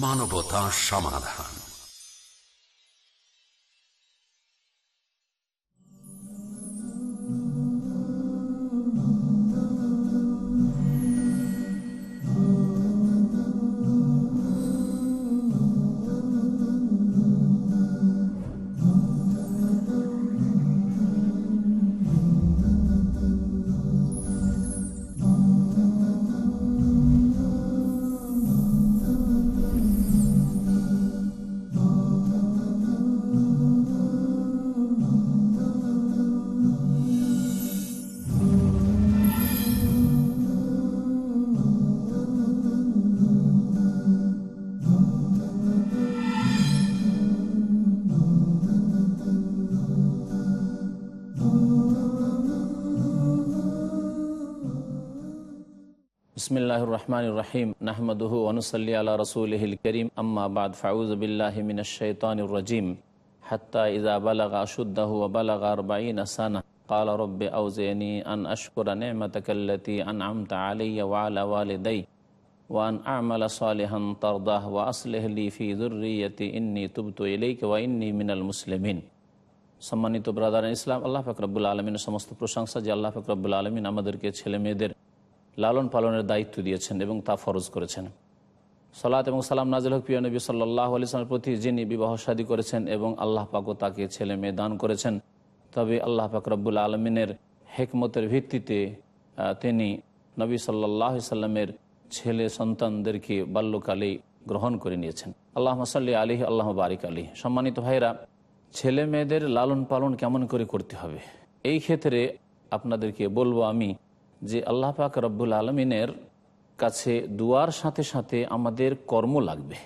মানবতা সমাধান। বিসমিল্লাহ রহমান রহিম নাহমদুহু অনুসল্লি আল্লাহ রসুলহিল করিম আম্মা বাদ ফাউজবিল্লাহমিনশাইতানুরজিম হাত্তা ইজা বালাগা আশুদ্দাহু বালাগা আরবাইন আসানা قال رب أوزعني أن أشكر نعمتك التي أنعمت علي وعلى والدي وأن أعمل صالحا ترضاه وأصلح لي في ذريتي إني تبت إليك وإني من المسلمين সম্মানিত ব্রাদার ইসলাম আল্লাহ ফকরবুল আলমিনের সমস্ত প্রশংসা যে আল্লাহ ফকরবুল আলমিন আমাদেরকে ছেলে মেয়েদের লালন পালনের দায়িত্ব দিয়েছেন এবং তা ফরজ করেছেন। সলাৎ এবং সালাম নাজিল হক প্রিয় নবী সাল্লাহ আলিয়ার প্রতি যিনি বিবাহ শাদী করেছেন এবং আল্লাহ পাকও তাকে ছেলে মেয়ে দান করেছেন, তবে আল্লাহ পাক রব্বুল আলমিনের হেকমতের ভিত্তিতে তিনি নবী সাল্লাহ সাল্লামের ছেলে সন্তানদেরকে বাল্যকালেই গ্রহণ করে নিয়েছেন। আল্লাহ মাসাল্লি আলী আল্লাহ বারিক আলী সম্মানিত ভাইরা ছেলে মেয়েদের লালন পালন কেমন করে করতে হবে? এই ক্ষেত্রে আপনাদেরকে বলব আমি যে আল্লাহ পাক রব্বুল আলমিনের কাছে দুয়ার সাথে সাথে আমাদের কর্ম লাগবে।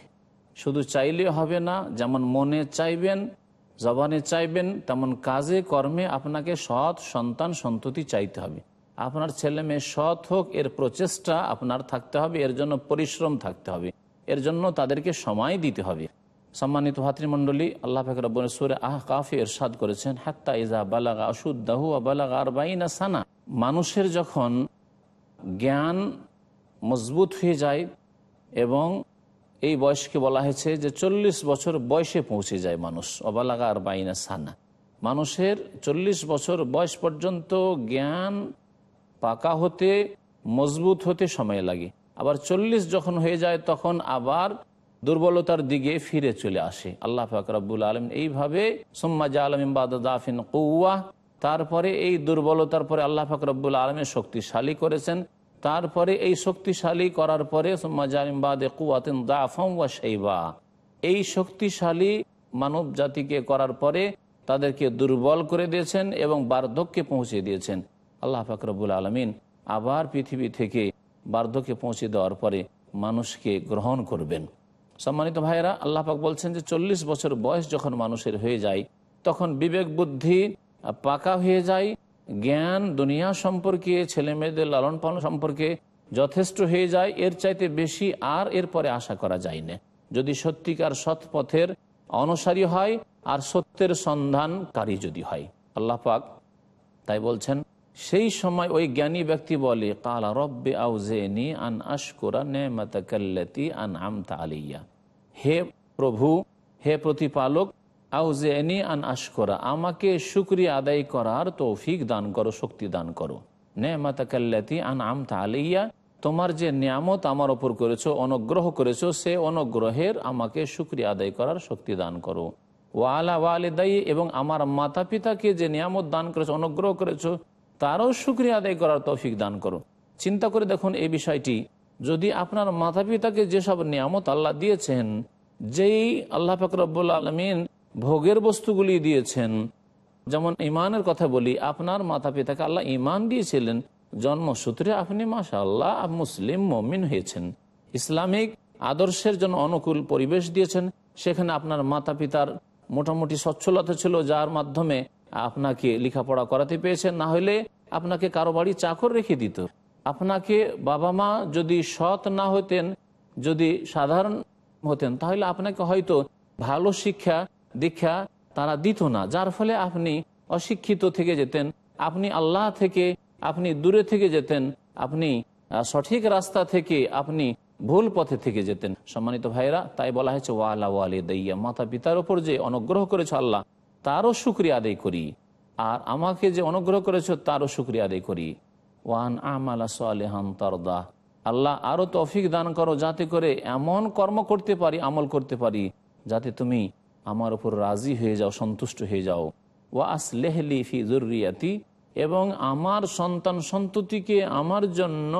শুধু চাইলে হবে না, যেমন মনে চাইবেন, জবানে চাইবেন, তেমন কাজে, কর্মে আপনাকে সৎ সন্তান সন্ততি চাইতে হবে। আপনার ছেলে মেয়ে সৎ হোক, এর প্রচেষ্টা আপনার থাকতে হবে, এর জন্য পরিশ্রম থাকতে হবে, এর জন্য তাদেরকে সময় দিতে হবে। সম্মানিত ভাতৃমণ্ডলী, আল্লাহ ফাকর সুরে আহ কাফি এরশাদ করেছেন, হাত্তা ইজা বালাগা অসুদ্দাহু বালাগা আর বাইনা সানা মানুষের যখন জ্ঞান মজবুত হয়ে যায় এবং এই বয়সকে বলা হয়েছে যে চল্লিশ বছর বয়সে পৌঁছে যায় মানুষ অবালাগা আর বাইনা সানা মানুষের চল্লিশ বছর বয়স পর্যন্ত জ্ঞান পাকা হতে, মজবুত হতে সময় লাগে। আবার চল্লিশ যখন হয়ে যায়, তখন আবার দুর্বলতার দিকে ফিরে চলে আসে। আল্লাহ ফাকরাবুল আলম এইভাবে সোম্মাজা আলম দাফিন কৌয়া তারপরে এই দুর্বলতার পরে আল্লাহ ফাকরাবুল আলমের শক্তিশালী করেছেন। তারপরে এই শক্তিশালী করার পরে এই শক্তিশালী মানব জাতিকে করার পরে তাদেরকে দুর্বল করে দিয়েছেন এবং বার্ধক্যে পৌঁছে দিয়েছেন। আল্লাহ ফাকরবুল আলমিন আবার পৃথিবী থেকে বার্ধক্যে পৌঁছে দেওয়ার পরে মানুষকে গ্রহণ করবেন। সম্মানিত ভাইয়েরা, আল্লাহ পাক বলছেন যে চল্লিশ বছর বয়স যখন মানুষের হয়ে যায়, তখন বিবেক, বুদ্ধি পাকা হয়ে যায়, জ্ঞান দুনিয়া সম্পর্কে ছেলে মেয়েদের লালন পালন সম্পর্কে যথেষ্ট হয়ে যায়, এর চাইতে বেশি আর এরপরে আশা করা যায় না। যদি সত্যিকার সৎ পথের অনুসারী হয়, আর সত্যের সন্ধানকারী যদি হয়। আল্লাহ পাক তাই বলছেন সেই সময় ওই জ্ঞানী ব্যক্তি বলে, কালা রব্বে আউজেনি আন আশকোরা নেমাতি আন আমতা আলিয়া। হে প্রভু, হে প্রতিপালক, আউজেনি আন আশকরা, আমাকে শুক্রিয়া আদায় করার তৌফিক দান করো, শক্তি দান করো। নেমাতাকাল্লাতি আন আমতা আলিয়া, তোমার যে নিয়ামত আমার ওপর করেছ, অনুগ্রহ করেছ, সে অনুগ্রহের আমাকে শুক্রিয়া আদায় করার শক্তি দান করো। ওয়ালা ওয়ালেদাই, এবং আমার মাতা পিতাকে যে নিয়ামত দান করেছ, অনুগ্রহ করেছ তারও শুক্রিয়া আদায় করার তৌফিক দান করো চিন্তা করে দেখুন এই বিষয়টি। যদি আপনার মাতা পিতাকে যেসব নিয়ামত আল্লাহ দিয়েছেন, যেই আল্লাহ ফকরবুল আলমিন ভোগের বস্তুগুলি দিয়েছেন, যেমন ইমানের কথা বলি, আপনার মাতা পিতাকে আল্লাহ ইমান দিয়েছিলেন। জন্মসূত্রে আপনি মাসা আল্লাহ মুসলিম মমিন হয়েছেন। ইসলামিক আদর্শের জন্য অনুকূল পরিবেশ দিয়েছেন। সেখানে আপনার মাতা পিতার মোটামুটি সচ্ছলতা ছিল, যার মাধ্যমে আপনাকে লেখাপড়া করাতে পেয়েছেন, না হলে আপনাকে কারও বাড়ি চাকর রেখে দিত। আপনাকে বাবা মা যদি সৎ না হতেন, যদি সাধারণ হতেন, তাহলে আপনাকে হয়তো ভালো শিক্ষা দীক্ষা তারা দিত না। যার ফলে আপনি অশিক্ষিত থেকে যেতেন, আপনি আল্লাহ থেকে, আপনি দূরে থেকে যেতেন, আপনি সঠিক রাস্তা থেকে আপনি ভুল পথে থেকে যেতেন। সম্মানিত ভাইরা তাই বলা হয়েছে, ওয়ালা ওয়ালে দইয়া মাতা পিতার ওপর যে অনুগ্রহ করেছে আল্লাহ তারও শুক্রিয়া আদায় করি। আর আমাকে যে অনুগ্রহ করেছ, তারও শুক্রিয়া আদায় করি। ওয়ান আমালা সালেহান তরদা। আল্লাহ আরও তফিক দান করো, যাতে করে এমন কর্ম করতে পারি, আমল করতে পারি, যাতে তুমি আমার উপর রাজি হয়ে যাও, সন্তুষ্ট হয়ে যাও। ওয়া আসলেহলি ফি জরুরিয়াতি এবং আমার সন্তান সন্ততিকে আমার জন্য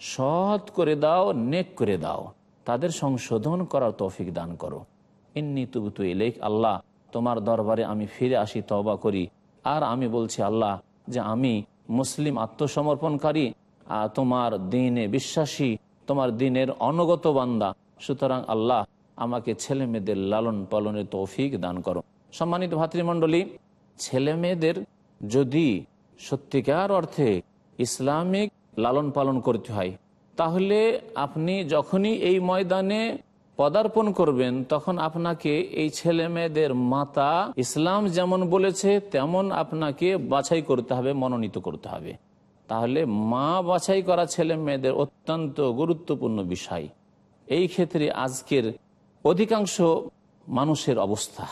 সৎ করে দাও, নেক করে দাও। তাদের সংশোধন করার তৌফিক দান করো। ইন্নি তুবতু ইলেক আল্লাহ তোমার দরবারে আমি ফিরে আসি তবা করি। আর আমি বলছি, আল্লাহ, যে আমি মুসলিম আত্মসমর্পণকারী তোমার দিনে বিশ্বাসী, তোমার দিনের অনুগত বান্দা। সুতরাং আল্লাহ, আমাকে ছেলে মেয়েদের লালন পালনের তৌফিক দান করো। সম্মানিত ভাতৃমণ্ডলী ছেলে মেয়েদের যদি সত্যিকার অর্থে ইসলামিক লালন পালন করতে হয়, তাহলে আপনি যখনই এই ময়দানে পদার্পণ করবেন, তখন আপনাকে এই ছেলে মেয়েদের মাতা ইসলাম যেমন বলেছে, তেমন আপনাকে বাছাই করতে হবে, মনোনীত করতে হবে। তাহলে মা বাছাই করা ছেলে মেয়েদের অত্যন্ত গুরুত্বপূর্ণ বিষয়। এই ক্ষেত্রে আজকের অধিকাংশ মানুষের অবস্থা,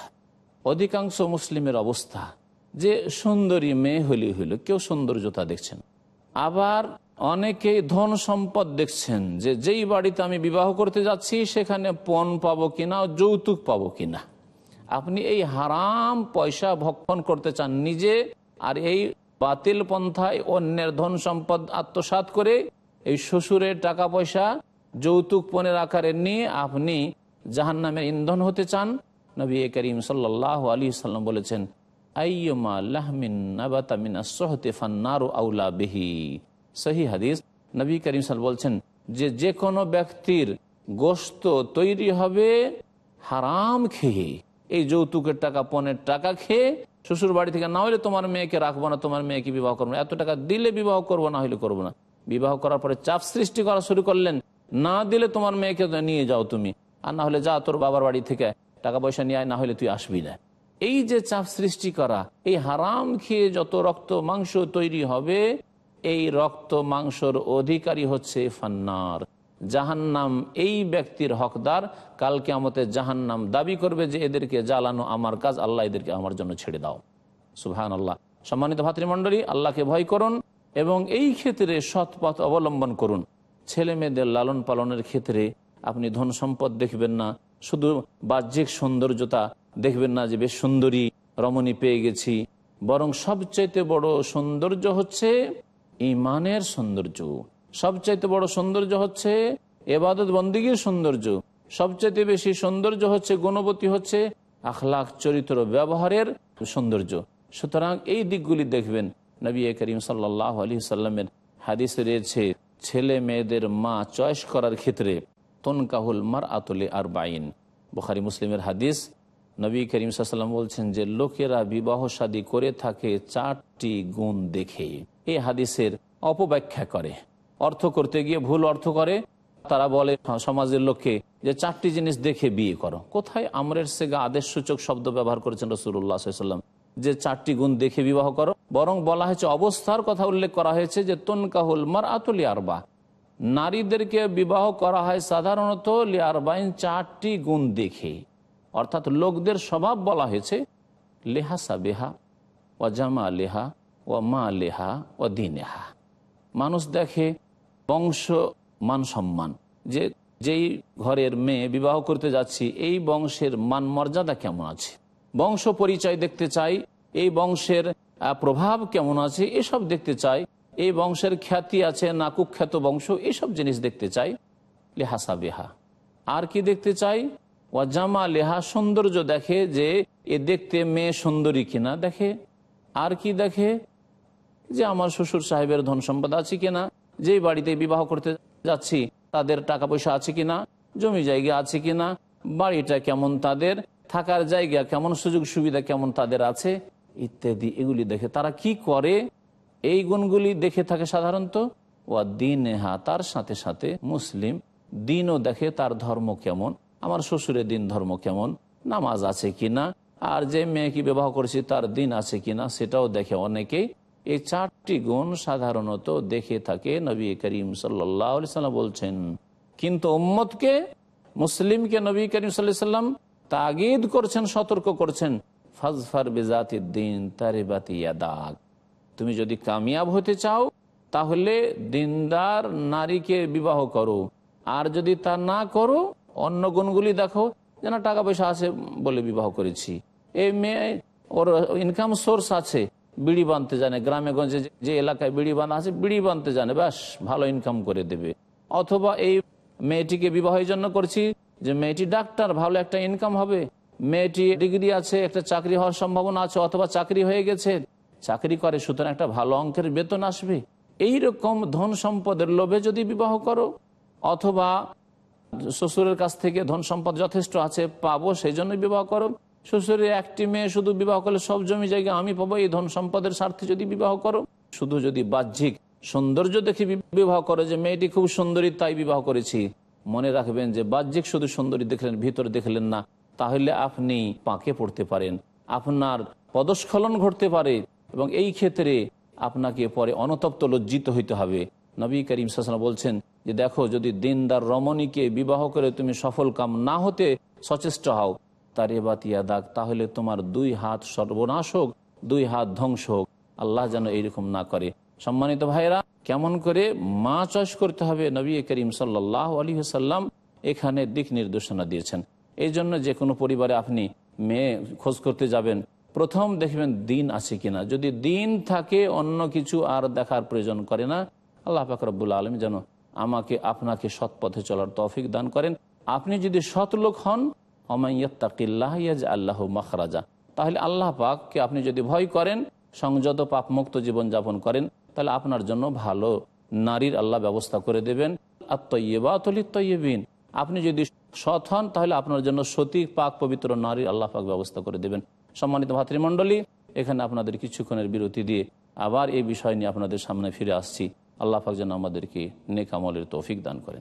অধিকাংশ মুসলিমের অবস্থা যে সুন্দরী মেয়ে হলে হইল কেউ সৌন্দর্যতা দেখছেন। আবার অনেকেই ধন সম্পদ দেখছেন যে যেই বাড়িতে আমি বিবাহ করতে যাচ্ছি, সেখানে পণ পাবো কিনা, যৌতুক পাবো কিনা। আপনি এই হারাম পয়সা ভক্ষণ করতে চান নিজে, আর এই বাতিল পন্থায় অন্যের ধন সম্পদ আত্মসাত করে এই শ্বশুরের টাকা পয়সা, যৌতুক পণের আকারে নিয়ে আপনি জাহান নামের ইন্ধন হতে চান। নবী করিম সাল্লাহ আলী সাল্লাম বলেছেন, আইয়মা লাহমিন নাবাতামিন আসহতে ফান্নারু আউলা বেহি। সহি হাদিস। নবী করিম সাল বলছেন যে যে কোনো ব্যক্তির গোস্ত তৈরি হবে হারাম খেয়ে। এই যৌতুকের টাকা পনেরো টাকা খেয়ে শ্বশুর বাড়ি থেকে না হলে তোমার মেয়েকে রাখব না, তোমার মেয়েকে বিবাহ করব না। এত টাকা দিলে বিবাহ করব, না হলে করব না। বিবাহ করার পরে চাপ সৃষ্টি করা শুরু করলেন। না দিলে তোমার মেয়েকে নিয়ে যাও তুমি। আর না হলে যা তোর বাবার বাড়ি থেকে টাকা পয়সা নিয়ে আয়, না হলে তুই আসবি না। এই যে চাপ সৃষ্টি করা, এই হারাম খেয়ে যত রক্ত, মাংস তৈরি হবে এই রক্ত মাংসর অধিকারী হচ্ছে ফান্নার। জাহান্নাম এই ব্যক্তির হকদার। কালকে আমাদের জাহান্নাম দাবি করবে যে এদেরকে জ্বালানো আমার কাজ, আল্লাহ এদেরকে আমার জন্য ছেড়ে দাও। সুহান আল্লাহ সম্মানিত ভাতৃমণ্ডলী, আল্লাহকে ভয় করুন এবং এই ক্ষেত্রে সৎ পথ অবলম্বন করুন। ছেলে মেয়েদের লালন পালনের ক্ষেত্রে আপনি ধন সম্পদ দেখবেন না, শুধু বাহ্যিক সৌন্দর্যতা দেখবেন না যে বেশ সুন্দরী, রমণী পেয়ে গেছি। বরং সবচাইতে বড় সৌন্দর্য হচ্ছে ইমানের সৌন্দর্য। সবচাইতে বড় সৌন্দর্য হচ্ছে এবাদত বন্দীগীর সৌন্দর্য। সবচাইতে বেশি সৌন্দর্য হচ্ছে গুণবতী হচ্ছে আখলাখ চরিত্র ব্যবহারের সৌন্দর্য। সুতরাং এই দিকগুলি দেখবেন নবী করিম সাল্লাহ আলী সাল্লামের হাদিস রয়েছে, ছেলে মেয়েদের মা চয়েস করার ক্ষেত্রে, তনকাহুল মার আতলে আর বাইন বুখারি মুসলিমের হাদিস, নবী করিম সাল্লাম বলছেন যে, লোকেরা বিবাহ শাদী করে থাকে চারটি গুণ দেখে। এই হাদিসের অপব্যাখ্যা করে। অর্থ করতে গিয়ে ভুল অর্থ করে। তারা বলে সমাজের লোককে যে চারটি জিনিস দেখে বিয়ে করো। কোথায় আমরের সেগা আদেশ সূচক শব্দ ব্যবহার করেছেন রসুল্লাহ সাল্লাম যে চারটি গুণ দেখে বিবাহ করো, বরং বলা হয়েছে, অবস্থার কথা উল্লেখ করা হয়েছে যে, তনকাহুল মার আতুলি আরবা নারীদেরকে বিবাহ করা হয় সাধারণত লিয়ারবাইন চারটি গুণ দেখে। অর্থাৎ লোকদের স্বভাব বলা হয়েছে, লেহা সাবেহা ও জামা লেহা ও মা লেহা ও দিনেহা। মানুষ দেখে বংশ, মান সম্মান। যে, যেই ঘরের মেয়ে বিবাহ করতে যাচ্ছি, এই বংশের মান মর্যাদা কেমন আছে? বংশ পরিচয় দেখতে চাই, এই বংশের প্রভাব কেমন আছে, এসব দেখতে চাই। এই বংশের খ্যাতি আছে, না কুখ্যাত বংশ, এসব জিনিস দেখতে চাই। লেহাসা বেহা আর কি দেখতে চাই? ও জামা লেহা সৌন্দর্য দেখে যে, এ দেখতে মেয়ে সুন্দরী কিনা দেখে। আর কি দেখে? যে আমার শ্বশুর সাহেবের ধন সম্পদ আছে কিনা, যেই বাড়িতে বিবাহ করতে যাচ্ছি, তাদের টাকা পয়সা আছে কিনা, জমি জায়গা আছে কিনা, বাড়িটা কেমন তাদের, থাকার জায়গা কেমন সুযোগ সুবিধা কেমন তাদের আছে, ইত্যাদি। এগুলি দেখে তারা কি করে? এই গুণগুলি দেখে থাকে সাধারণত, ওয়া দিন হা তার সাথে সাথে মুসলিম দিনও দেখে তার ধর্ম কেমন, আমার শ্বশুরের দিন ধর্ম কেমন, নামাজ আছে কিনা, আর যে মেয়েকে বিবাহ করেছি তার দিন আছে কিনা, সেটাও দেখে অনেকেই এই চারটি গুণ সাধারণত দেখে থাকে নবী করিম সাল্লাম বলছেন। কিন্তু উম্মতকে, মুসলিমকে নবী করিম সাল্লাম তাগিদ করছেন, সতর্ক করছেন। ফাজফার বেজাতির দিন তারেবাতিয়া দাগ। তুমি যদি কামিয়াব হতে চাও, তাহলে দিনদার নারীকে বিবাহ করো। আর যদি তা না করো, অন্য গুণগুলি দেখো, যেন টাকা পয়সা আছে বলে বিবাহ করেছি। এই মেয়ে, ওর ইনকাম সোর্স আছে বিড়ি বাঁধতে জানে, গ্রামে গঞ্জে যে- এলাকায় বিড়ি বাঁধা আছে, বিড়ি বাঁধতে জানে, ব্যাস, ভালো ইনকাম করে দেবে। অথবা এই মেয়েটিকে বিবাহের জন্য করছি যে মেয়েটি ডাক্তার, ভালো একটা ইনকাম হবে। মেয়েটি ডিগ্রি আছে, একটা চাকরি হওয়ার সম্ভাবনা আছে, অথবা চাকরি হয়ে গেছে, চাকরি করে, সুতরাং একটা ভালো অঙ্কের বেতন আসবে। এই রকম ধন সম্পদের লোভে যদি বিবাহ করো, অথবা শ্বশুরের কাছ থেকে ধন সম্পদ যথেষ্ট আছে, পাবো, সেই জন্য বিবাহ করো। শ্বশুরের একটি মেয়ে, শুধু বিবাহ করলে সব জমি জায়গা আমি পাবো, এই ধন সম্পদের স্বার্থে যদি বিবাহ করো। শুধু যদি বাহ্যিক সৌন্দর্য দেখে বিবাহ করো যে মেয়েটি খুব সুন্দরী, তাই বিবাহ করেছি। মনে রাখবেন যে বাহ্যিক শুধু সুন্দরী দেখলেন, ভিতরে দেখলেন না। তাহলে আপনি পাকে পড়তে পারেন। আপনার পদস্খলন ঘটতে পারে এবং এই ক্ষেত্রে আপনাকে পরে অনতপ্ত, লজ্জিত হইতে হবে। নবী করিম সাসনা বলছেন যে দেখো, যদি দিনদার রমণীকে বিবাহ করে তুমি সফল কাম না হতে সচেষ্ট হও তার এবাতিয়া দাগ, তাহলে তোমার দুই হাত সর্বনাশ হোক, দুই হাত ধ্বংস হোক। আল্লাহ যেন এইরকম না করে। সম্মানিত ভাইরা কেমন করে মা চয়েস করতে হবে নবী করিম সাল্লাহ আলী সাল্লাম এখানে দিক নির্দেশনা দিয়েছেন। এই জন্য যে কোনো পরিবারে আপনি মেয়ে খোঁজ করতে যাবেন, প্রথম দেখবেন দিন আছে কিনা। যদি দিন থাকে, অন্য কিছু আর দেখার প্রয়োজন করে না। আল্লাহ পাক রব্বুল আলম যেন আমাকে, আপনাকে সৎ পথে চলার তৌফিক দান করেন। আপনি যদি সৎ লোক হন অমাইয়াত্তাকিল্লাহ ইয়াজ আল্লাহ মখরাজা। তাহলে আল্লাহ পাককে আপনি যদি ভয় করেন, সংযত পাপমুক্ত জীবনযাপন করেন, তাহলে আপনার জন্য ভালো। নারীর আল্লাহ ব্যবস্থা করে দেবেন। আর তৈবা তলিত তৈবিন আপনি যদি সৎ হন, তাহলে আপনার জন্য সতী পাক, পবিত্র নারীর আল্লাহ পাক ব্যবস্থা করে দেবেন। সম্মানিত ভাতৃমণ্ডলী, এখানে আপনাদের কিছুক্ষণের বিরতি দিয়ে আবার এই বিষয় নিয়ে আপনাদের সামনে ফিরে আসছি। আল্লাহ পাক যেন আমাদেরকে নেক আমলের তৌফিক দান করেন।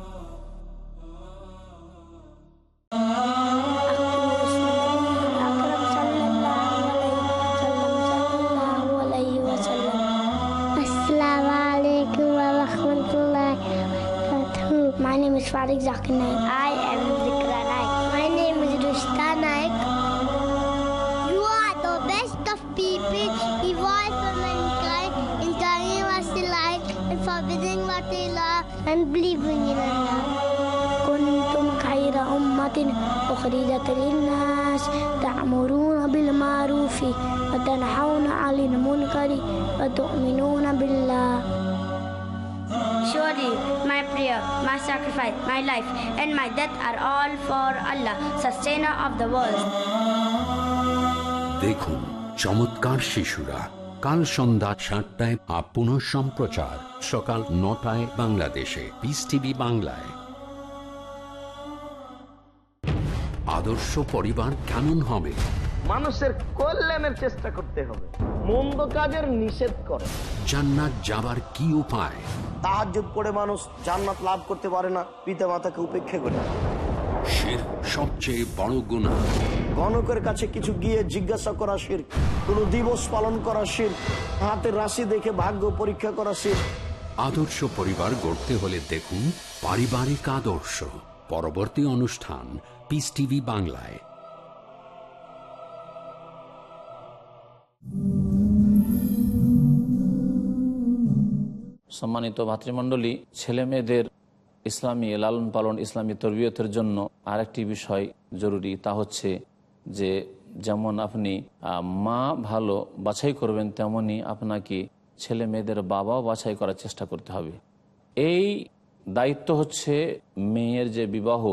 Farid Zakir Naik. I am Zikra Naik. My name is Rushta Naik. You are the best of people, evolved for mankind, in telling what they like and forbidding what they love and believing in Allah. كنتم خير أمة أخرجت للناس تأمرون بالمعروف وتنحون عن المنكر وتؤمنون بالله Surely prayer, my sacrifice, my life, and my death are all for Allah, sustainer of the world. দেখুন চমৎকার শিশুরা। কাল সন্ধ্যা সাতটায় আর পুনঃ সম্প্রচার। সকাল নটায় বাংলাদেশে। পিস টিভি বাংলায়। আদর্শ পরিবার কেমন হবে? মানুষের কল্যাণের চেষ্টা করতে হবে। মন্দ কাজের নিষেধ করে। জান্নাত যাবার কি উপায়? তাহাজ্জুদ করে মানুষ জান্নাত লাভ করতে পারে না পিতা মাতাকে উপেক্ষা করে। শির সবচেয়ে বড় গুণা গণকের কাছে কিছু গিয়ে জিজ্ঞাসা করা শির কোন দিবস পালন করা শির হাতের রাশি দেখে ভাগ্য পরীক্ষা করা শির। আদর্শ পরিবার গড়তে হলে দেখুন পারিবারিক আদর্শ। পরবর্তী অনুষ্ঠান পিস টিভি বাংলায়। সম্মানিত ভাতৃমণ্ডলী ছেলে মেয়েদের ইসলামী লালন পালন, ইসলামী তরবিয়তের জন্য আরেকটি বিষয় জরুরি, তা হচ্ছে যে যেমন আপনি মা ভালো বাছাই করবেন, তেমনি আপনাকে ছেলে মেয়েদের বাবাও বাছাই করার চেষ্টা করতে হবে। এই দায়িত্ব হচ্ছে মেয়ের যে বিবাহ,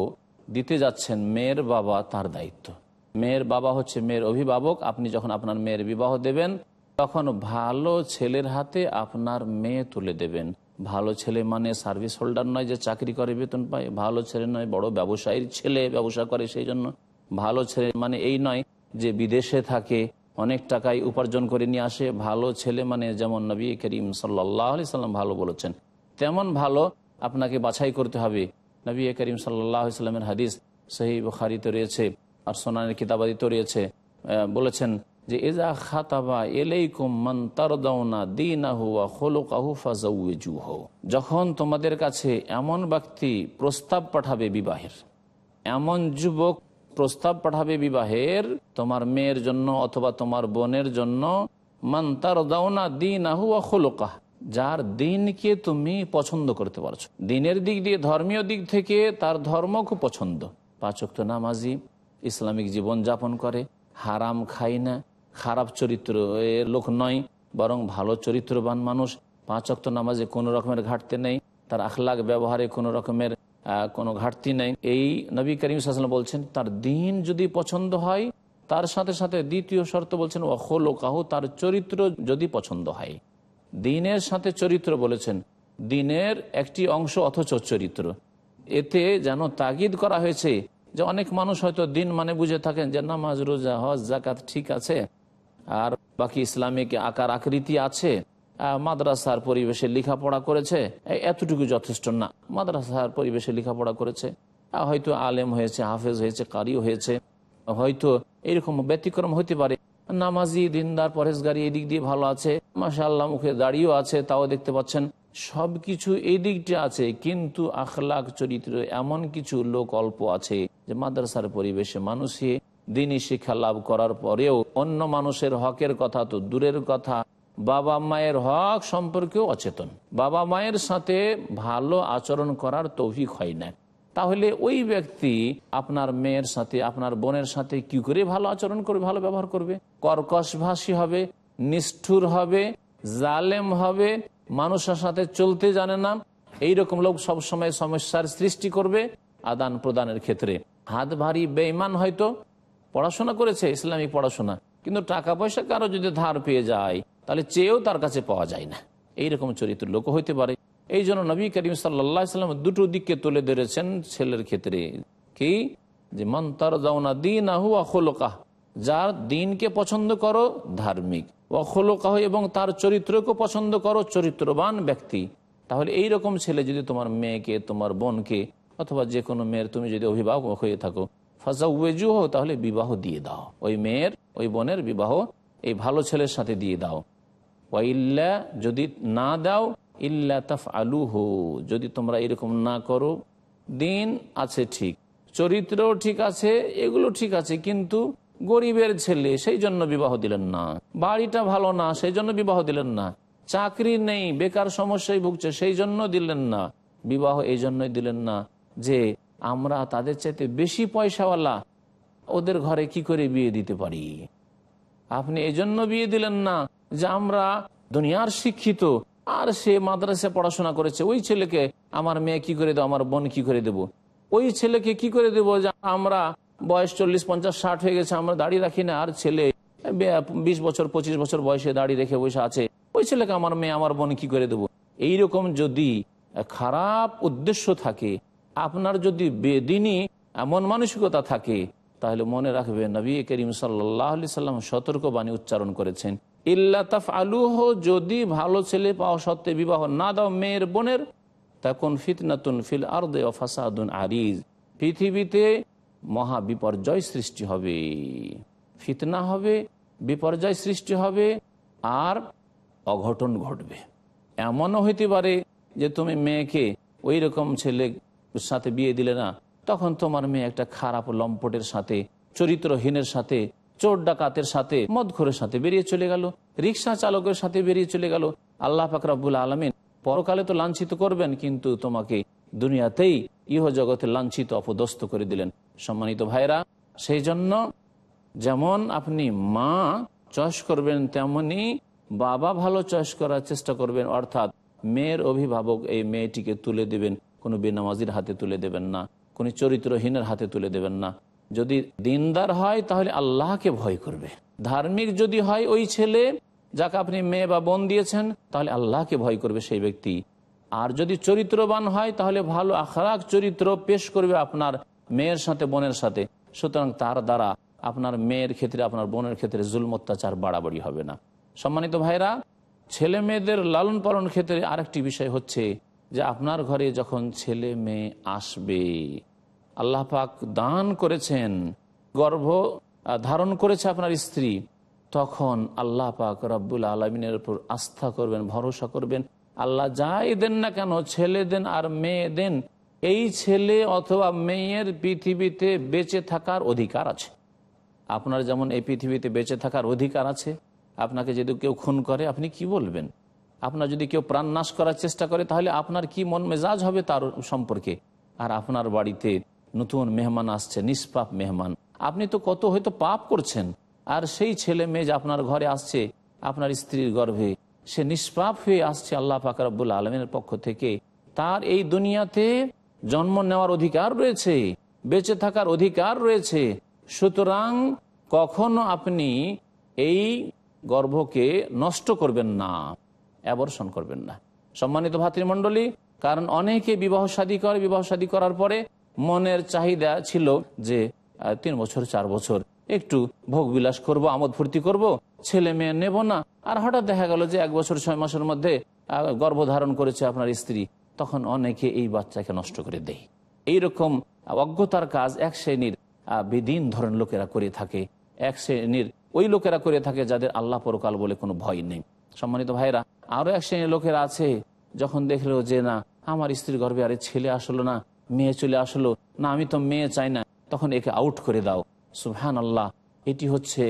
দিতে যাচ্ছেন মেয়ের বাবা তার দায়িত্ব। মেয়ের বাবা হচ্ছে মেয়ের অভিভাবক, আপনি যখন আপনার মেয়ের বিবাহ দেবেন তখন ভালো ছেলের হাতে আপনার মেয়ে তুলে দেবেন। ভালো ছেলে মানে সার্ভিস হোল্ডার নয় যে চাকরি করে, বেতন পায়। ভালো ছেলে নয়, বড় ব্যবসায়ীর ছেলে ব্যবসা করে সেই জন্য। ভালো ছেলে মানে এই নয় যে বিদেশে থাকে, অনেক টাকায় উপার্জন করে নিয়ে আসে। ভালো ছেলে মানে যেমন নবী করিম সাল্লাহ আলি সাল্লাম ভালো বলেছেন, তেমন ভালো আপনাকে বাছাই করতে হবে। নবী করিম সাল্লাহ সাল্লামের হাদিস সেই বুখারিতে রয়েছে আর সোনানের কিতাবাদিতে রয়েছে। বলেছেন যে এজা খাতাবা এলেইকুম মান তারদাউনা দিনাহু ওয়া খুলুকাহু ফাজাউজুহু যখন তোমাদের কাছে এমন ব্যক্তি প্রস্তাব পাঠাবে বিবাহের, এমন যুবক প্রস্তাব পাঠাবে বিবাহের, তোমার মেয়ের জন্য অথবা তোমার বোনের জন্য মান্তার দাওনা দিন আহু অখলোকাহ যার দিনকে তুমি পছন্দ করতে পারছ। দিনের দিক দিয়ে, ধর্মীয় দিক থেকে তার ধর্ম খুব পছন্দ। পাচক তো নামাজি, ইসলামিক জীবন যাপন করে, হারাম খাই না খারাপ চরিত্র লোক নয়, বরং ভালো চরিত্রবান মানুষ। পাঁচ অক্ত নামাজে কোনো রকমের ঘাটতি নেই, তার আখলাগ ব্যবহারে কোনো রকমের কোনো ঘাটতি নেই। এই নবী করিম সাল্লাম বলছেন, তার দিন যদি পছন্দ হয়, তার সাথে সাথে দ্বিতীয় শর্ত বলছেন অখল কাহু তার চরিত্র যদি পছন্দ হয়। দিনের সাথে চরিত্র বলেছেন, দিনের একটি অংশ অথচ চরিত্র। এতে যেন তাগিদ করা হয়েছে যে অনেক মানুষ হয়তো দিন মানে বুঝে থাকেন যে নামাজ, রোজা, হজ জাকাত ঠিক আছে আর বাকি ইসলামিক আকার আকৃতি আছে মাদ্রাসার পরিবেশে লেখাপড়া করেছে এতটুকু যথেষ্ট না। মাদ্রাসার পরিবেশে লেখাপড়া করেছে হয়তো আলেম হয়েছে, হাফেজ হয়েছে, কারিও হয়েছে, হয়তো এরকম ব্যতিক্রম হতে পারে। নামাজি, দিনদার পরেশগারি এই দিক দিয়ে ভালো আছে, মাশাআল্লাহ মুখে দাড়িও আছে, তাও দেখতে পাচ্ছেন। সবকিছু এই দিকটা আছে, কিন্তু আখলাক চরিত্র এমন কিছু লোক অল্প আছে যে মাদ্রাসার পরিবেশে মানুষে দিনই শিক্ষা লাভ করার পরেও অন্য মানুষের হকের কথা তো দূরের কথা। বাবা মায়ের হক সম্পর্কেও অচেতন। বাবা মায়ের সাথে ভালো আচরণ করার তৌফিক হয় না। তাহলে ওই ব্যক্তি আপনার মেয়ের সাথে, আপনার বোনের সাথে কি করে ভালো আচরণ করবে, ভালো ব্যবহার করবে? কর্কশ ভাষী হবে, নিষ্ঠুর হবে, জালেম হবে, মানুষের সাথে চলতে জানে না। এইরকম লোক সবসময় সমস্যার সৃষ্টি করবে আদান প্রদানের ক্ষেত্রে। হাত ভারী বেইমান হয়তো পড়াশোনা করেছে ইসলামিক পড়াশোনা। কিন্তু টাকা পয়সা কারও যদি ধার পেয়ে যায়, তাহলে চেয়েও তার কাছে পাওয়া যায় না। এইরকম চরিত্র লোক হইতে পারে। এই জন্য নবী করিম সাল্লাম দুটো দিককে তুলে ধরেছেন ছেলের ক্ষেত্রে। কি? যে মন্তার যাওনা দিন আহু অখলোকাহ যার দিনকে পছন্দ করো ধার্মিক। অখলোকাহ এবং তার চরিত্রকে পছন্দ করো চরিত্রবান ব্যক্তি। তাহলে এই রকম ছেলে যদি তোমার মেয়েকে, তোমার বোনকে, অথবা যে কোনো মেয়ের তুমি যদি অভিভাবক হয়ে থাকো ফাজা উয়েজু হো তাহলে বিবাহ দিয়ে দাও। ওই মেয়ের, ওই বোনের বিবাহ এই ভালো ছেলের সাথে দিয়ে দাও। ওয়াইল্লা যদি না দাও, ইল্লা তাফ আলু হো যদি তোমরা এরকম না করো, দিন আছে ঠিক, চরিত্রও ঠিক আছে, এগুলো ঠিক আছে, কিন্তু গরিবের ছেলে সেই জন্য বিবাহ দিলেন না। বাড়িটা ভালো না সেই জন্য বিবাহ দিলেন না। চাকরি নেই, বেকার সমস্যায় ভুগছে সেই জন্য দিলেন না। বিবাহ এই জন্যই দিলেন না যে আমরা তাদের চাইতে বেশি পয়সাওয়ালা, ওদের ঘরে কি করে বিয়ে দিতে পারি? আপনি এজন্য বিয়ে দিলেন না যে আমরা দুনিয়ার শিক্ষিত, আর সে মাদ্রাসে পড়াশোনা করেছে, ওই ছেলেকে আমার মেয়ে কি করে দেবো, আমার বোন কি করে দেব? ওই ছেলেকে কি করে দেবো যে আমরা বয়স চল্লিশ, পঞ্চাশ, ষাট হয়ে গেছে, আমরা দাড়ি রাখি না, আর ছেলে বিশ বছর, পঁচিশ বছর বয়সে দাড়ি রেখে বসে আছে, ওই ছেলেকে আমার মেয়ে, আমার বোন কি করে দেবো? এইরকম যদি খারাপ উদ্দেশ্য থাকে আপনার যদি বেদিনই এমন মানসিকতা থাকে, তাহলে মনে রাখবে নবী করিম সাল্লাহ সাল্লাম সতর্ক বাণী উচ্চারণ করেছেন। ইল্লা তাফ আলুহ যদি ভালো ছেলে পাওয়া সত্ত্বে বিবাহ না দাও মেয়ের বোনের তখন ফিতনাতুন ফিল আর্দে ও ফাসাদুন আরিজ। পৃথিবীতে মহা বিপর্যয় সৃষ্টি হবে। ফিতনা হবে, বিপর্যয় সৃষ্টি হবে, আর অঘটন ঘটবে। এমনও হইতে পারে যে তুমি মেয়েকে ওই রকম ছেলে সাথে বিয়ে দিলে না, তখন তোমার মেয়ে একটা খারাপ লম্পটের সাথে, চরিত্রহীনের সাথে, চোর ডাকাতের সাথে, মদখোরের সাথে বেরিয়ে চলে গেল, রিক্সা চালকের সাথে বেরিয়ে চলে গেল। আল্লাহ ফাকরাবুল আলমিন পরকালে তো লাঞ্ছিত করবেন, কিন্তু তোমাকে দুনিয়াতেই ইহ জগতে লাঞ্ছিত, অপদস্থ করে দিলেন। সম্মানিত ভাইরা সেই জন্য যেমন আপনি মা চয়েস করবেন, তেমনি বাবা ভালো চয়েস করার চেষ্টা করবেন, অর্থাৎ মেয়ের অভিভাবক এই মেয়েটিকে তুলে দেবেন। কোনো বেনামাজির হাতে তুলে দেবেন না, কোনো চরিত্রহীনের হাতে তুলে দেবেন না। যদি দিনদার হয়, তাহলে আল্লাহকে ভয় করবে। ধার্মিক যদি হয়, ওই ছেলে যাকে আপনি মেয়ে বা বোন দিয়েছেন, তাহলে আল্লাহকে ভয় করবে সেই ব্যক্তি। আর যদি চরিত্রবান হয়, তাহলে ভালো আখরাক চরিত্র পেশ করবে আপনার মেয়ের সাথে, বোনের সাথে। সুতরাং তার দ্বারা আপনার মেয়ের ক্ষেত্রে, আপনার বোনের ক্ষেত্রে জুলম অত্যাচার বাড়াবাড়ি হবে না। সম্মানিত ভাইরা ছেলে মেয়েদের লালন পালন ক্ষেত্রে আরেকটি বিষয় হচ্ছে যে আপনার ঘরে যখন ছেলে মেয়ে আসবে, আল্লাহ পাক দান করেছেন, গর্ভ ধারণ করেছে আপনার স্ত্রী, তখন আল্লাহ পাক রব্বুল আলমিনের উপর আস্থা করবেন, ভরসা করবেন, আল্লাহ যাই দেন না কেন, ছেলে দেন আর মেয়ে দেন, এই ছেলে অথবা মেয়ের পৃথিবীতে বেঁচে থাকার অধিকার আছে। আপনার যেমন এই পৃথিবীতে বেঁচে থাকার অধিকার আছে, আপনাকে যদি কেউ খুন করে, আপনি কি বলবেন? আপনার যদি কেউ প্রাণ নাশ করার চেষ্টা করে, তাহলে আপনার কি মন মেজাজ হবে তার সম্পর্কে? আর আপনার বাড়িতে নতুন মেহমান আসছে, নিষ্পাপ মেহমান। আপনি তো কত হয়তো পাপ করছেন, আর সেই ছেলে মেয়ে যে আপনার ঘরে আসছে, আপনার স্ত্রীর গর্ভে, সে নিষ্পাপ হয়ে আসছে আল্লাহ ফাকরাবুল আলমের পক্ষ থেকে। তার এই দুনিয়াতে জন্ম নেওয়ার অধিকার রয়েছে, বেঁচে থাকার অধিকার রয়েছে। সুতরাং কখনো আপনি এই গর্ভকে নষ্ট করবেন না। অ্যাবর্ষণ করবেন না। সম্মানিত ভাতৃমণ্ডলী, কারণ অনেকে বিবাহ শাদী করে, বিবাহ শাদী করার পরে মনের চাহিদা ছিল যে তিন বছর, চার বছর একটু ভোগ বিলাস করব, আমোদ ফুর্তি করব, ছেলে মেয়ে নেব না। আর হঠাৎ দেখা গেল যে এক বছর, ছয় মাসের মধ্যে গর্ভধারণ করেছে আপনার স্ত্রী, তখন অনেকে এই বাচ্চাকে নষ্ট করে দেয়। এইরকম অজ্ঞতার কাজ এক শ্রেণির বিদিন ধরেন লোকেরা করে থাকে। এক শ্রেণির ওই লোকেরা করে থাকে যাদের আল্লাহ পরকাল বলে কোনো ভয় নেই। সম্মানিত ভাইরা আরও এক শ্রেণির লোকেরা আছে, যখন দেখল যে না, আমার স্ত্রীর গর্বে আরে ছেলে আসলো না, মেয়ে চলে আসলো, না আমি তো মেয়ে চাই না, তখন একে আউট করে দাও। সুবহান আল্লাহ এটি হচ্ছে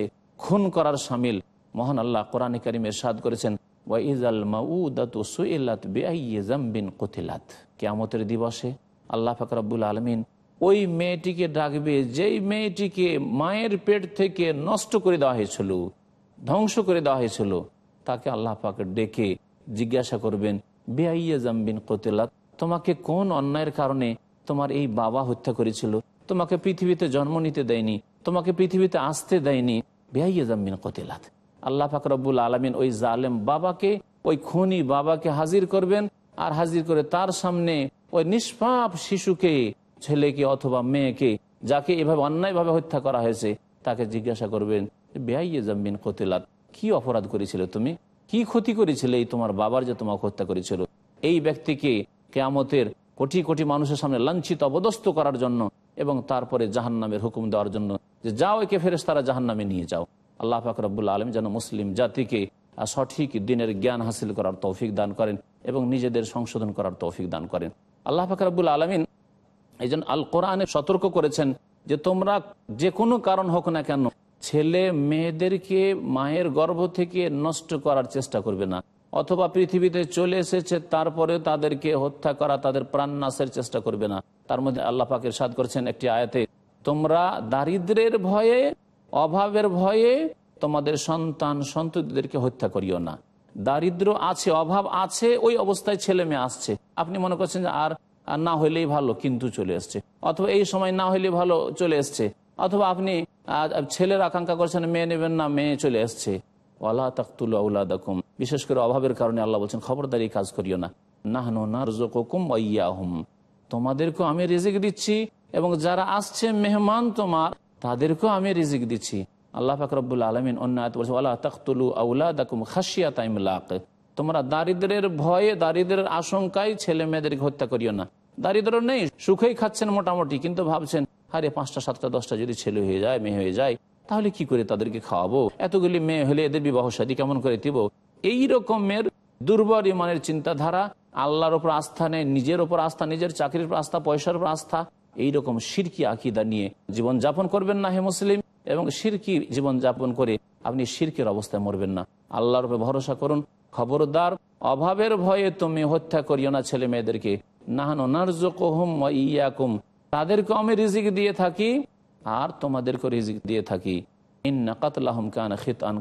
খুন করার সামিল। মহান আল্লাহ কোরআনে কারিম এরশাদ করেছেন কিয়ামতের দিবসে আল্লাহ ফাকরাবুল আলমিন ওই মেয়েটিকে ডাকবে, যেই মেয়েটিকে মায়ের পেট থেকে নষ্ট করে দেওয়া হয়েছিল, ধ্বংস করে দেওয়া হয়েছিল। তাকে আল্লাহ পাকে ডেকে জিজ্ঞাসা করবেন, বেআইয়া জাম্বিন কতেলাত, তোমাকে কোন অন্যায়ের কারণে তোমার এই বাবা হত্যা করেছিল? তোমাকে পৃথিবীতে জন্ম নিতে দেয়নি, তোমাকে পৃথিবীতে আসতে দেয়নি। বেআইয়া জাম্বিন কতেলাত। আল্লাহ ফাকরাবুল আলমিন ওই জালেম বাবাকে, ওই খনি বাবাকে হাজির করবেন আর হাজির করে তার সামনে ওই নিষ্পাপ শিশুকে, ছেলেকে অথবা মেয়েকে, যাকে এভাবে অন্যায়ভাবে হত্যা করা হয়েছে, তাকে জিজ্ঞাসা করবেন, বেআইয়ে জাম্বিন কতেলাত কি অপরাধ করেছিল তুমি? কি ক্ষতি করেছিলে এই তোমার বাবার যে তোমাকে হত্যা করেছিল? এই ব্যক্তিকে কেয়ামতের কোটি কোটি মানুষের সামনে লাঞ্ছিত অবদস্ত করার জন্য এবং তারপরে জাহান্নামের হুকুম দেওয়ার জন্য যে যাও একে ফেরেস তারা জাহান্নামে নিয়ে যাও। আল্লাহ ফাকরাবুল্লা আলম যেন মুসলিম জাতিকে সঠিক দিনের জ্ঞান হাসিল করার তৌফিক দান করেন এবং নিজেদের সংশোধন করার তৌফিক দান করেন। আল্লাহ ফাকরাবুল আলমিন এই জন্য আল কোরআনে সতর্ক করেছেন যে তোমরা যে কোনো কারণ হোক না কেন ছেলে মেয়েদেরকে মায়ের গর্ভ থেকে নষ্ট করার চেষ্টা করবে না। অথবা পৃথিবীতে চলে এসেছে, তারপরে তাদেরকে হত্যা করা তাদের প্রাণ নাশের চেষ্টা করবে না। তার মধ্যে আল্লাহ পাকের সাদ করেছেন একটি আয়াতে, তোমরা দারিদ্রের ভয়ে, অভাবের ভয়ে তোমাদের সন্তান সন্ততিদেরকে হত্যা করিও না। দারিদ্র আছে, অভাব আছে, ওই অবস্থায় ছেলে মেয়ে আসছে। আপনি মনে করছেন যে আর না হইলেই ভালো, কিন্তু চলে এসছে। অথবা এই সময় না হইলে ভালো চলে এসছে। অথবা আপনি ছেলের আকাঙ্ক্ষা করছেন, মেয়ে নেবেন না, মেয়ে চলে এসছে। ওয়ালা তাকতুল আউলাদাকুম। বিশেষ করে অভাবের কারণে আল্লাহ বলছেন, খবরদারি কাজ করিও না। নাহনু নারজুকুম ওয়াইয়াহুম। তোমাদেরকেও আমি রিজিক দিচ্ছি, এবং যারা আসছে, মেহমান তোমার, তাদেরকেও আমি রিজিক দিচ্ছি। আল্লাহ ফাকরবুল আলমিন অন্য আয়াত বলছে আল্লাহ খাসিয়া তাইমলাক তোমরা দারিদ্রের ভয়ে, দারিদ্রের আশঙ্কায় ছেলে মেয়েদেরকে হত্যা করিও না। দারিদ্র নেই, সুখেই খাচ্ছেন মোটামুটি, কিন্তু ভাবছেন আরে পাঁচটা, সাতটা, দশটা যদি ছেলে হয়ে যায়, মেয়ে হয়ে যায়, তাহলে কি করে তাদেরকে খাওয়াবো? এতগুলি মেয়ে হলে এদের বিবাহ শাদী কেমন করে দিব? এই রকমের দুর্বল ইমানের চিন্তাধারা, আল্লাহর ওপর আস্থা নেই নিজের ওপর আস্থা, নিজের চাকরির আস্থা, পয়সার উপর আস্থা এইরকম সিরকি আকিদা নিয়ে জীবন যাপন করবেন না হে মুসলিম, এবং সিরকি জীবন যাপন করে আপনি সিরকের অবস্থায় মরবেন না। আল্লাহর উপরে ভরসা করুন। খবরদার, অভাবের ভয়ে তুমি হত্যা করিও না ছেলে মেয়েদেরকে নাহান অনার্জকহম ইয়াকুম। তাদেরকে আমি রিজিক দিয়ে থাকি, আর তোমাদেরকে রিজিক দিয়ে থাকি।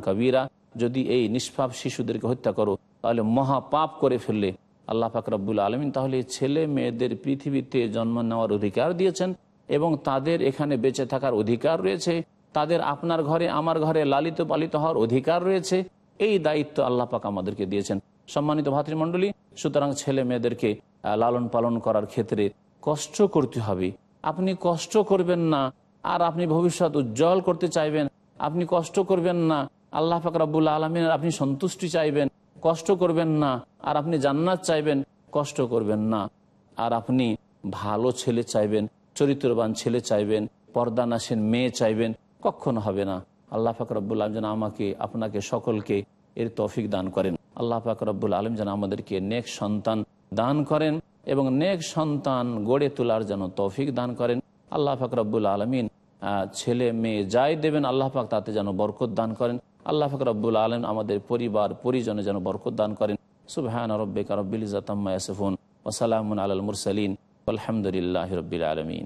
কাবিরা। যদি এই নিষ্পাপ শিশুদেরকে হত্যা করো, তাহলে মহা পাপ করে ফেললে। আল্লাহ ফাকরাবুল আলমিন তাহলে ছেলে মেয়েদের পৃথিবীতে জন্ম নেওয়ার অধিকার দিয়েছেন, এবং তাদের এখানে বেঁচে থাকার অধিকার রয়েছে। তাদের আপনার ঘরে, আমার ঘরে লালিত পালিত হওয়ার অধিকার রয়েছে। এই দায়িত্ব আল্লাহ পাক আমাদেরকে দিয়েছেন। সম্মানিত ভাতৃমণ্ডলী, সুতরাং ছেলে মেয়েদেরকে লালন পালন করার ক্ষেত্রে কষ্ট করতে হবে। আপনি কষ্ট করবেন না, আর আপনি ভবিষ্যৎ উজ্জ্বল করতে চাইবেন। আপনি কষ্ট করবেন না, আল্লাহ পাক রাব্বুল আলমিনের আপনি সন্তুষ্টি চাইবেন। কষ্ট করবেন না, আর আপনি জান্নাত চাইবেন। কষ্ট করবেন না, আর আপনি ভালো ছেলে চাইবেন, চরিত্রবান ছেলে চাইবেন পর্দানাসীন মেয়ে চাইবেন, কখনো হবে না। আল্লাহ পাক রব্বুল আলম যেন আমাকে, আপনাকে সকলকে এর তৌফিক দান করেন। আল্লাহ পাক রব্বুল আলম যেন আমাদেরকে নেক সন্তান দান করেন। এবং নেক সন্তান গড়ে তোলার যেন তৌফিক দান করেন। আল্লাহ পাক রব্বুল আলমিন ছেলে, মেয়ে যাই দেবেন, আল্লাহ পাক তাতে যেন বরকত দান করেন। আল্লাহ পাক রব্বুল আলম আমাদের পরিবার, পরিজনে যেন বরকত দান করেন। সুবহান রব্বিকা রব্বিল ইজাতাম্মা ইয়াসিফুন সালামুন আলাল মুরসালিন আলহামদুলিল্লাহি রব্বিল আলমিন।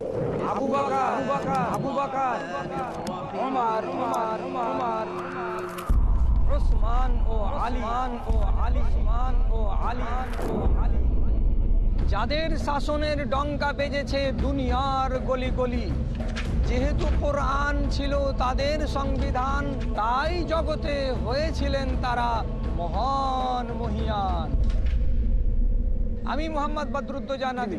ও ও ও ও যাদের শাসনের ডঙ্কা বেজেছে দুনিয়ার গলি গলি, যেহেতু কোরআন ছিল তাদের সংবিধান, তাই জগতে হয়েছিলেন তারা মহান মহিয়ান। আমি মোহাম্মদ বদরুদ্দোজানাদি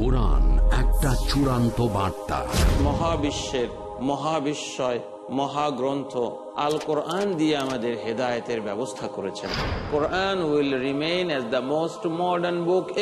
কোরআন একটা চূড়ান্ত বার্তা। মহাবিশ্বের মহাবিশ্বয়, মহাগ্রন্থ আল কোরআন দিয়ে আমাদের হেদায়তের ব্যবস্থা করেছেন। Quran will remain as the most modern book